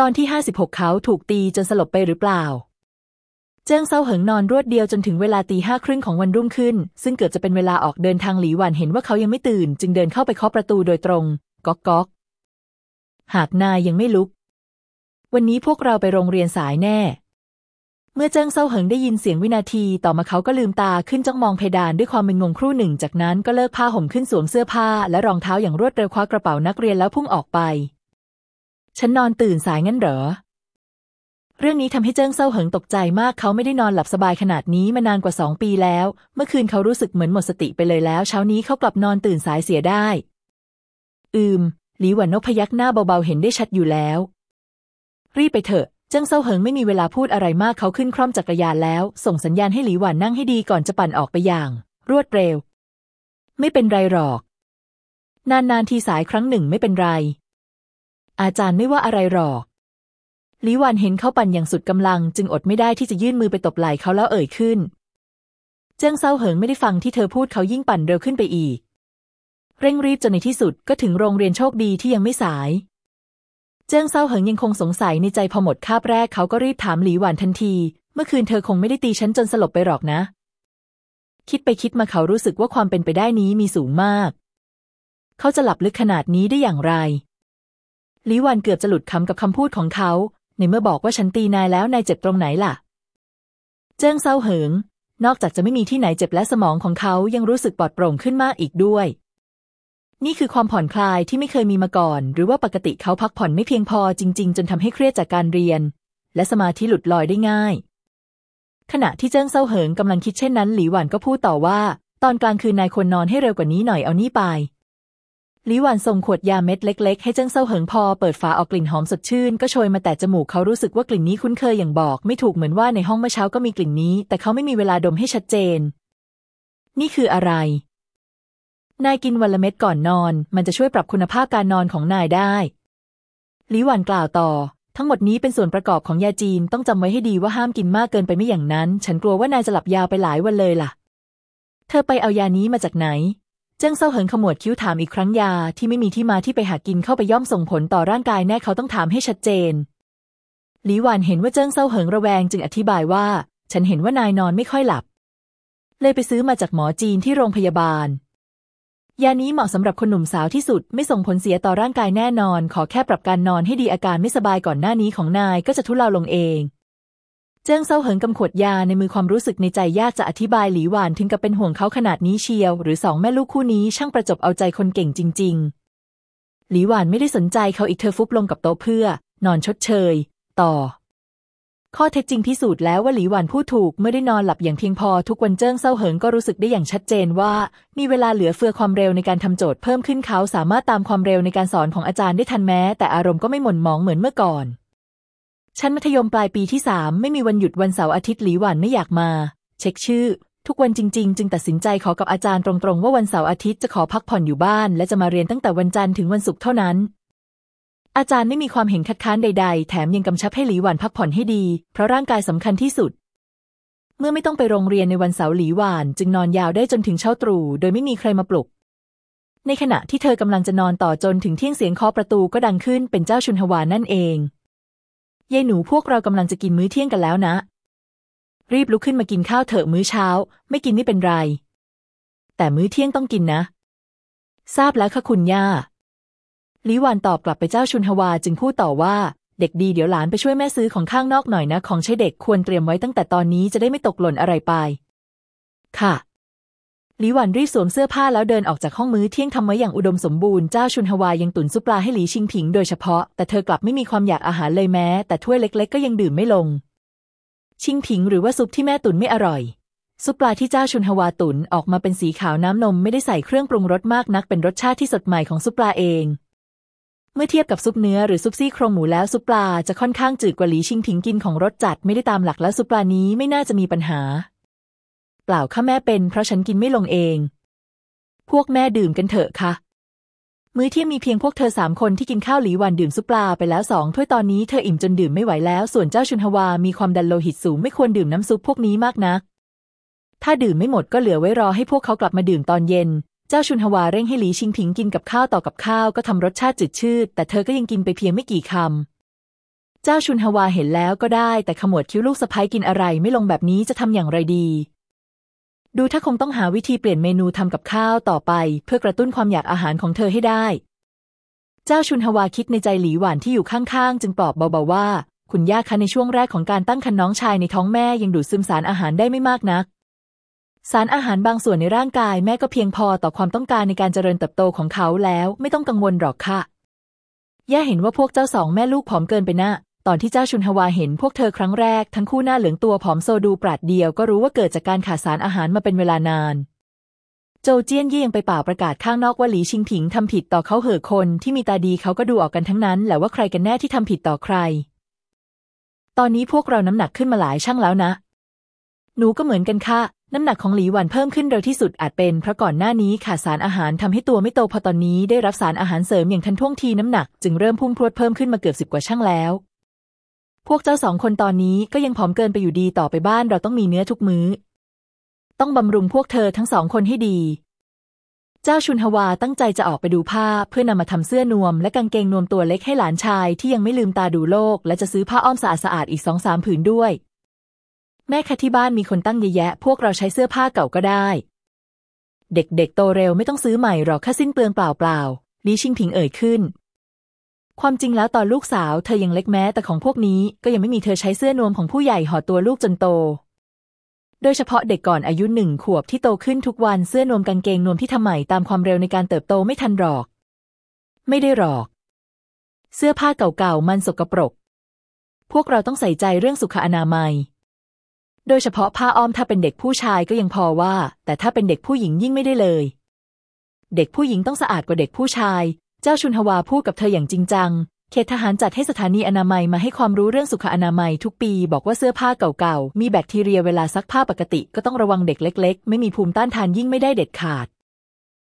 ตอนที่ 56 เขาถูกตีจนสลบไปหรือเปล่า เจิ้งเซาเหิงนอนรวดเดียวจนถึงเวลาตีห้าครึ่งของวันรุ่งขึ้น ซึ่งเกือบจะเป็นเวลาออกเดินทางหลีหวันเห็นว่าเขายังไม่ตื่น จึงเดินเข้าไปเคาะประตูโดยตรง ก๊อกก๊อก หากนายยังไม่ลุก วันนี้พวกเราไปโรงเรียนสายแน่ เมื่อเจิ้งเซาเหิงได้ยินเสียงวินาที ต่อมาเขาก็ลืมตาขึ้นจ้องมองเพดานด้วยความมึนงงครู่หนึ่ง จากนั้นก็เลิกผ้าห่มขึ้นสวมเสื้อผ้า และรองเท้าอย่างรวดเร็วคว้ากระเป๋านักเรียนแล้วพุ่งออกไป ฉันนอนตื่นสายงั้นเหรอ เรื่องนี้ทำให้เจิ้งเซาเหิงตกใจมากเขาไม่ได้นอนหลับสบายขนาดนี้มานานกว่าสองปีแล้ว เมื่อคืนเขารู้สึกเหมือนหมดสติไปเลยแล้ว เช้านี้เขากลับนอนตื่นสายเสียได้ อืม หลีหวันนกพยักหน้าเบาๆเห็นได้ชัดอยู่แล้ว รีบไปเถอะเจิ้งเซาเหิงไม่มีเวลาพูดอะไรมากเขาขึ้นคร่อมจักรยานแล้ว ส่งสัญญาณให้หลีหวานนั่งให้ดีก่อนจะปั่นออกไปอย่าง รวดเร็ว ไม่เป็นไรหรอก นานๆทีสายครั้งหนึ่งไม่เป็นไร อาจารย์ไม่ว่าอะไรหรอกลิวันเห็นเขาปั่นอย่างสุดกำลัง จึงอดไม่ได้ที่จะยื่นมือไปตบไหล่เขาแล้วเอ่ยขึ้น เจิ้งเซาเหิงไม่ได้ฟังที่เธอพูดเขายิ่งปั่นเร็วขึ้นไปอีก เร่งรีบจนในที่สุดก็ถึงโรงเรียนโชคดีที่ยังไม่สาย เจิ้งเซาเหิงยังคงสงสัยในใจพอหมดคาบแรกเขาก็รีบถามหลีหวันทันที เมื่อคืนเธอคงไม่ได้ตีฉันจนสลบไปหรอกนะ คิดไปคิดมาเขารู้สึกว่าความเป็นไปได้นี้มีสูงมาก เขาจะหลับลึกขนาดนี้ได้อย่างไร ลีหวันเกือบจะหลุดคำกับคำพูดของเขา ในเมื่อบอกว่าฉันตีนายแล้วนายเจ็บตรงไหนล่ะ เจิ้งเซาเหิง นอกจากจะไม่มีที่ไหนเจ็บและสมองของเขายังรู้สึกปลอดโปร่งขึ้นมากอีกด้วย นี่คือความผ่อนคลายที่ไม่เคยมีมาก่อน หรือว่าปกติเขาพักผ่อนไม่เพียงพอจริง ๆ จนทำให้เครียดจากการเรียน และสมาธิหลุดลอยได้ง่าย ขณะที่เจิ้งเซาเหิงกำลังคิดเช่นนั้นหลีหวันก็พูดต่อว่า ตอนกลางคืนนายควรนอนให้เร็วกว่านี้หน่อยเอานี่ไป ลิหวานส่งขวดยาเม็ดเล็ก ๆ ให้เจิ้งเซาเหิงพอเปิดฝาออกกลิ่นหอมสดชื่น ก็โชยมาแต่จมูกเขารู้สึกว่ากลิ่นนี้คุ้นเคยอย่างบอก ไม่ถูกเหมือนว่าในห้องเมื่อเช้าก็มีกลิ่นนี้ แต่เขาไม่มีเวลาดมให้ชัดเจน นี่คืออะไร นายกินวันละเม็ดก่อนนอน มันจะช่วยปรับคุณภาพการนอนของนายได้ลิหวานกล่าวต่อ ทั้งหมดนี้เป็นส่วนประกอบของยาจีนต้องจำไว้ให้ดีว่าห้ามกินมากเกินไปไม่อย่างนั้น ฉันกลัวว่านายจะหลับยาวไปหลายวันเลยล่ะ เธอไปเอายานี้มาจากไหน เจ้งเซาเหิงขมวดคิ้วถามอีกครั้งยาที่ไม่มีที่มาที่ไปหากินเข้าไปย่อมส่งผลต่อร่างกายแน่เขาต้องถามให้ชัดเจน หลีหวานเห็นว่าเจิ้งเซาเหิงระแวงจึงอธิบายว่า ฉันเห็นว่านายนอนไม่ค่อยหลับ เลยไปซื้อมาจากหมอจีนที่โรงพยาบาล ยานี้เหมาะสำหรับคนหนุ่มสาวที่สุดไม่ส่งผลเสียต่อร่างกายแน่นอน ขอแค่ปรับการนอนให้ดีอาการไม่สบายก่อนหน้านี้ของนายก็จะทุเลาลงเอง เจิ้งเซาเหิงกำขวดยาในมือความรู้สึกในใจยากจะอธิบายหลีหวานถึงกับเป็นห่วงเขาขนาดนี้เชียว หรือสองแม่ลูกคู่นี้ช่างประจบเอาใจคนเก่งจริง ๆ หลีหวานไม่ได้สนใจเขาอีกเธอฟุบลงกับโต๊ะเพื่อ นอนชดเชย ต่อ ข้อเท็จจริงพิสูจน์แล้วว่าหลีหวานพูดถูกเมื่อได้นอนหลับอย่างเพียงพอทุกวันเจิ้งเซาเหิงก็รู้สึกได้อย่างชัดเจนว่า มีเวลาเหลือเฟือความเร็วในการทำโจทย์เพิ่มขึ้นเขาสามารถตามความเร็วในการสอนของอาจารย์ได้ทันแม้ แต่อารมณ์ก็ไม่หม่นหมองเหมือนเมื่อก่อน ชั้นมัธยมปลายปีที่สามไม่มีวันหยุดวันเสาร์อาทิตย์หลีหวันไม่อยากมา เช็คชื่อ ทุกวันจริง ๆ จึงตัดสินใจขอกับอาจารย์ตรงๆ ว่าวันเสาร์อาทิตย์จะขอพักผ่อนอยู่บ้าน และจะมาเรียนตั้งแต่วันจันทร์ถึงวันศุกร์เท่านั้น อาจารย์ไม่มีความเห็นคัดค้านใด ๆ แถมยังกำชับให้หลีหวันพักผ่อนให้ดี เพราะร่างกายสำคัญที่สุด เมื่อไม่ต้องไปโรงเรียนในวันเสาร์หลีหวาน จึงนอนยาวได้จนถึงเช้าตรู่โดยไม่มีใครมาปลุก ในขณะที่เธอกำลังจะนอนต่อจนถึงเที่ยงเสียงเคาะประตูก็ดังขึ้นเป็นเจ้าชุนฮวานั่นเอง ยายหนูพวกเรากำลังจะกินมื้อเที่ยงกันแล้วนะ รีบลุกขึ้นมากินข้าวเถอะมื้อเช้า ไม่กินไม่เป็นไร แต่มื้อเที่ยงต้องกินนะ ทราบแล้วค่ะคุณย่าลิวานตอบกลับไปเจ้าชุนฮวาจึงพูดต่อว่า เด็กดีเดี๋ยวหลานไปช่วยแม่ซื้อของข้างนอกหน่อยนะ ของใช้เด็กควรเตรียมไว้ตั้งแต่ตอนนี้จะได้ไม่ตกหล่นอะไรไป ค่ะ หลีหวันรีบสวมเสื้อผ้าแล้วเดินออกจากห้องมื้อเที่ยงทำไว้อย่างอุดมสมบูรณ์เจ้าชุนฮวายังตุนซุปปลาให้หลีชิงผิงโดยเฉพาะ แต่เธอกลับไม่มีความอยากอาหารเลยแม้ แต่ถ้วยเล็ก ๆ ก็ยังดื่มไม่ลง ชิงผิงหรือว่าซุปที่แม่ตุนไม่อร่อย ซุปปลาที่เจ้าชุนฮวาตุนออกมาเป็นสีขาวน้ำนมไม่ได้ใส่เครื่องปรุงรสมากนักเป็นรสชาติที่สดใหม่ของซุปปลาเอง เมื่อเทียบกับซุปเนื้อหรือซุปซี่โครงหมูแล้วซุปปลาจะค่อนข้างจืดกว่าหลีชิงผิงกินของรสจัดไม่ได้ตามหลักแล้วซุปปลานี้ไม่น่าจะมีปัญหา เปล่าข้าแม่เป็นเพราะฉันกินไม่ลงเอง พวกแม่ดื่มกันเถอะค่ะ มื้อเที่ยงมีเพียงพวกเธอสามคนที่กินข้าวหลีวันดื่มซุปปลาไปแล้วสองถ้วยตอนนี้เธออิ่มจนดื่มไม่ไหวแล้ว ส่วนเจ้าชุนฮวา มีความดันโลหิตสูงไม่ควรดื่มน้ำซุปพวกนี้มากนัก ถ้าดื่มไม่หมดก็เหลือไว้รอให้พวกเขากลับมาดื่มตอนเย็นเจ้าชุนฮวาเร่งให้หลีชิงผิงกินกับข้าวต่อกับข้าวก็ทำรสชาติจืดชืดแต่เธอก็ยังกินไปเพียงไม่กี่คำ เจ้าชุนฮวาเห็นแล้วก็ได้ แต่ขมวดคิ้วลูกสะพ้ยกินอะไรไม่ลงแบบนี้จะทำอย่างไรดี ดูถ้าคงต้องหาวิธีเปลี่ยนเมนูทำกับข้าวต่อไป เพื่อกระตุ้นความอยากอาหารของเธอให้ได้ เจ้าชุนฮวาคิดในใจหลีหวานที่อยู่ข้างๆ จึงปลอบเบาๆว่า คุณย่าคะในช่วงแรกของการตั้งครรภ์น้องชายในท้องแม่ยังดูดซึมสารอาหารได้ไม่มากนัก สารอาหารบางส่วนในร่างกายแม่ก็เพียงพอต่อความต้องการในการเจริญเติบโตของเขาแล้ว ไม่ต้องกังวลหรอกค่ะย่าเห็นว่าพวกเจ้าสองแม่ลูกผอมเกินไปนะ ตอนที่เจ้าชุนฮวาเห็นพวกเธอครั้งแรกทั้งคู่หน้าเหลืองตัวผอมโซดูปราดเดียวก็รู้ว่าเกิดจากการขาดสารอาหารมาเป็นเวลานาน โจเจี้ยนยี่ยังไปเป่าประกาศข้างนอกว่าหลีชิงผิงทำผิดต่อเขาเหอคนที่มีตาดีเขาก็ดูออกกันทั้งนั้นแหละว่าใครกันแน่ที่ทำผิดต่อใคร ตอนนี้พวกเราน้ำหนักขึ้นมาหลายช่างแล้วนะ หนูก็เหมือนกันค่ะน้ำหนักของหลีหวันเพิ่มขึ้นเร็วที่สุดอาจเป็นเพราะก่อนหน้านี้ขาดสารอาหารทำให้ตัวไม่โตพอตอนนี้ได้รับสารอาหารเสริมอย่างทันท่วงทีน้ำหนักจึงเริ่มพุ่งพรวดเพิ่มขึ้นมาเกือบสิบกว่าช่างแล้ว พวกเจ้าสองคนตอนนี้ก็ยังผอมเกินไปอยู่ดีต่อไปบ้านเราต้องมีเนื้อทุกมื้อ ต้องบำรุงพวกเธอทั้งสองคนให้ดี เจ้าชุนฮวาตั้งใจจะออกไปดูผ้าเพื่อนำมาทำเสื้อนวม และกางเกงนวมตัวเล็กให้หลานชายที่ยังไม่ลืมตาดูโลก และจะซื้อผ้าอ้อมสะอาดสะอาดอีกสองสามผืนด้วย แม่คะที่บ้านมีคนตั้งเยอะแยะ พวกเราใช้เสื้อผ้าเก่าก็ได้ เด็กๆโตเร็วไม่ต้องซื้อใหม่หรอกค่าสิ้นเปลืองเปล่าๆลีชิงผิงเอ่ยขึ้น ความจริงแล้วตอนลูกสาวเธอยังเล็กแม้ แต่ของพวกนี้ก็ยังไม่มีเธอใช้เสื้อนวมของผู้ใหญ่ห่อตัวลูกจนโต โดยเฉพาะเด็กก่อนอายุหนึ่งขวบที่โตขึ้นทุกวันเสื้อนวมกางเกงนวมที่ทำใหม่ตามความเร็วในการเติบโตไม่ทันหรอก ไม่ได้หรอก เสื้อผ้าเก่าๆมันสกปรก พวกเราต้องใส่ใจเรื่องสุขอนามัย โดยเฉพาะผ้าอ้อมถ้าเป็นเด็กผู้ชายก็ยังพอว่า แต่ถ้าเป็นเด็กผู้หญิงยิ่งไม่ได้เลย เด็กผู้หญิงต้องสะอาดกว่าเด็กผู้ชาย จ้าชุนฮวาพูดกับเธออย่างจริงจัง เขตทหารจัดให้สถานีอนามัยมาให้ความรู้เรื่องสุขอนามัยทุกปี บอกว่าเสื้อผ้าเก่าๆ มีแบคทีเรียเวลาซักผ้าปกติก็ต้องระวังเด็กเล็ก ๆ ไม่มีภูมิต้านทานยิ่งไม่ได้เด็ดขาด